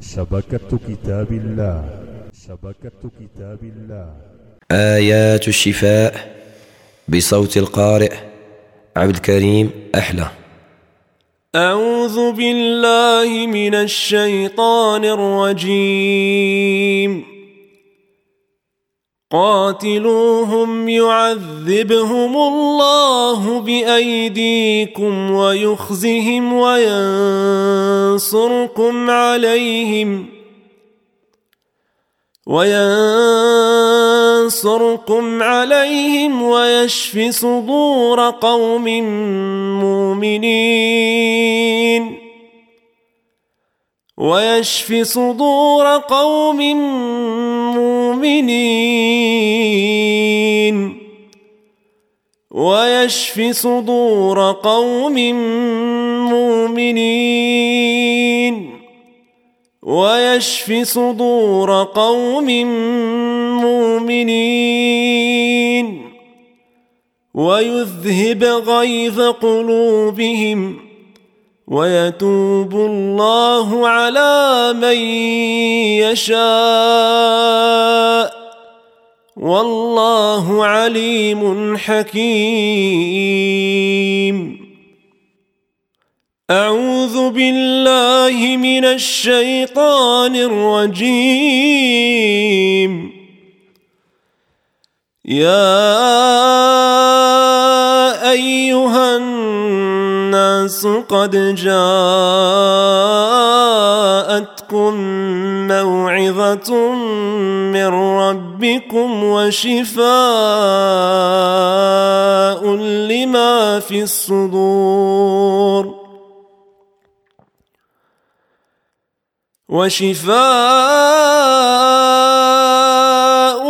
شبكة كتاب الله. شبكة كتاب الله. آيات الشفاء بصوت القارئ عبد الكريم أحلى. أعوذ بالله من الشيطان الرجيم. قاتلوهم يعذبهم الله بأيديكم ويخزهم وينصركم عليهم وينصركم عليهم ويشف صدور قوم مؤمنين ويشف صدور قوم مؤمنين ويشف صدور قوم مؤمنين. ويشف صدور قوم مؤمنين. ويذهب غيظ قلوبهم. ويتوب الله على من يشاء. والله عليم حكيم. أعوذ بالله من الشيطان الرجيم. يا أيها الناس قد جاءتكم موعظة من ربكم وشفاء لما في الصدور. وشفاء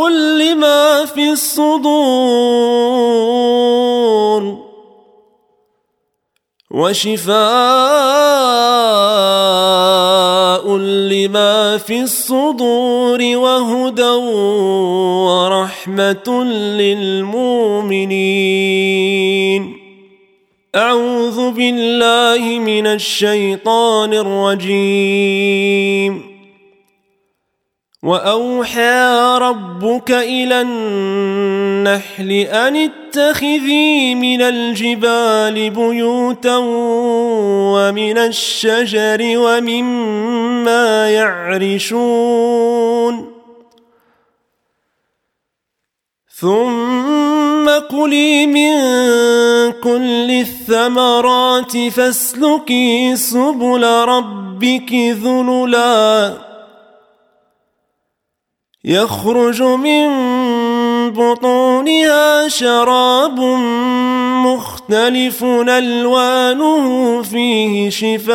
لما في الصدور. وشفاء لما في الصدور وهدى ورحمة للمؤمنين. أعوذ بالله من الشيطان الرجيم. وأوحى ربك إلى النحل أن اتخذي من الجبال بيوتا ومن الشجر ومما يعرشون. ثم كلي من كل الثمرات فاسلكي سبل ربك ذللا. يخرج من بطونها شراب مختلف ألوانه فيه شفاء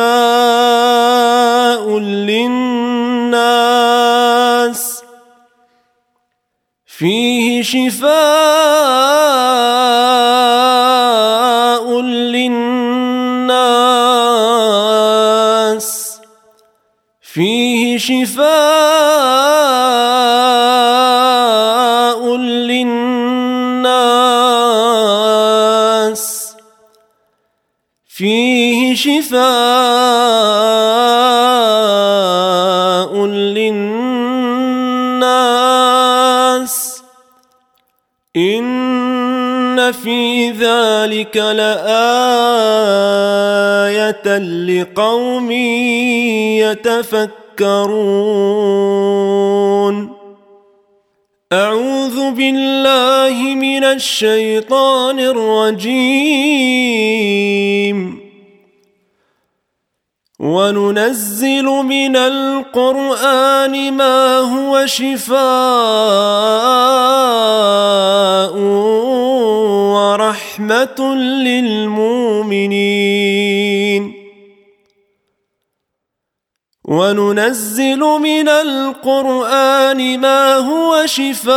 للناس. فيه شفاء للناس. فيه شفاء فيه شفاء للناس إن في ذلك لآية لقوم يتفكرون. أعوذ بالله من الشيطان الرجيم. وننزل من القرآن ما هو شفاء ورحمة للمؤمنين. وننزل من القرآن ما هو شفاء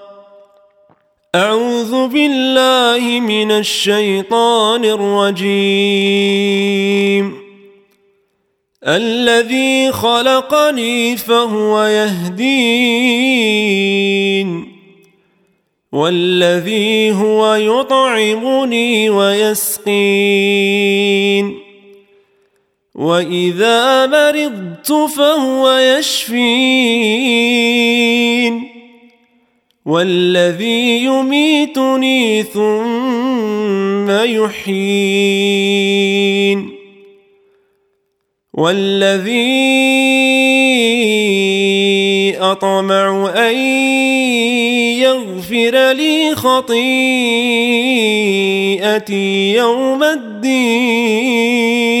أعوذ بالله من الشيطان الرجيم. الذي خلقني فهو يهدين والذي هو يطعمني ويسقين. وإذا مرضت فهو يشفين. والذي يميتني ثم يحيين. والذي أطمع أن يغفر لي خطيئتي يوم الدين.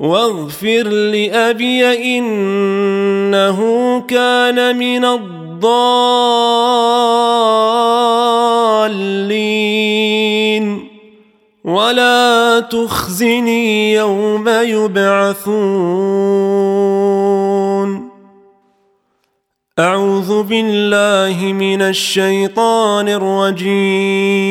واغفر لأبي إنه كان من الضالين. ولا تخزني يوم يبعثون. أعوذ بالله من الشيطان الرجيم.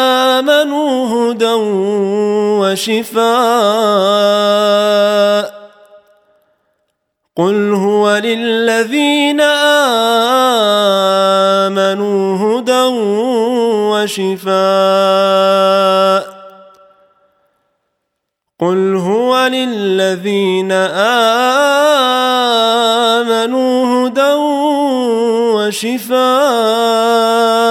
وشفاء. قل هو للذين آمنوا هدى وشفاء. قل هو للذين آمنوا هدى وشفاء.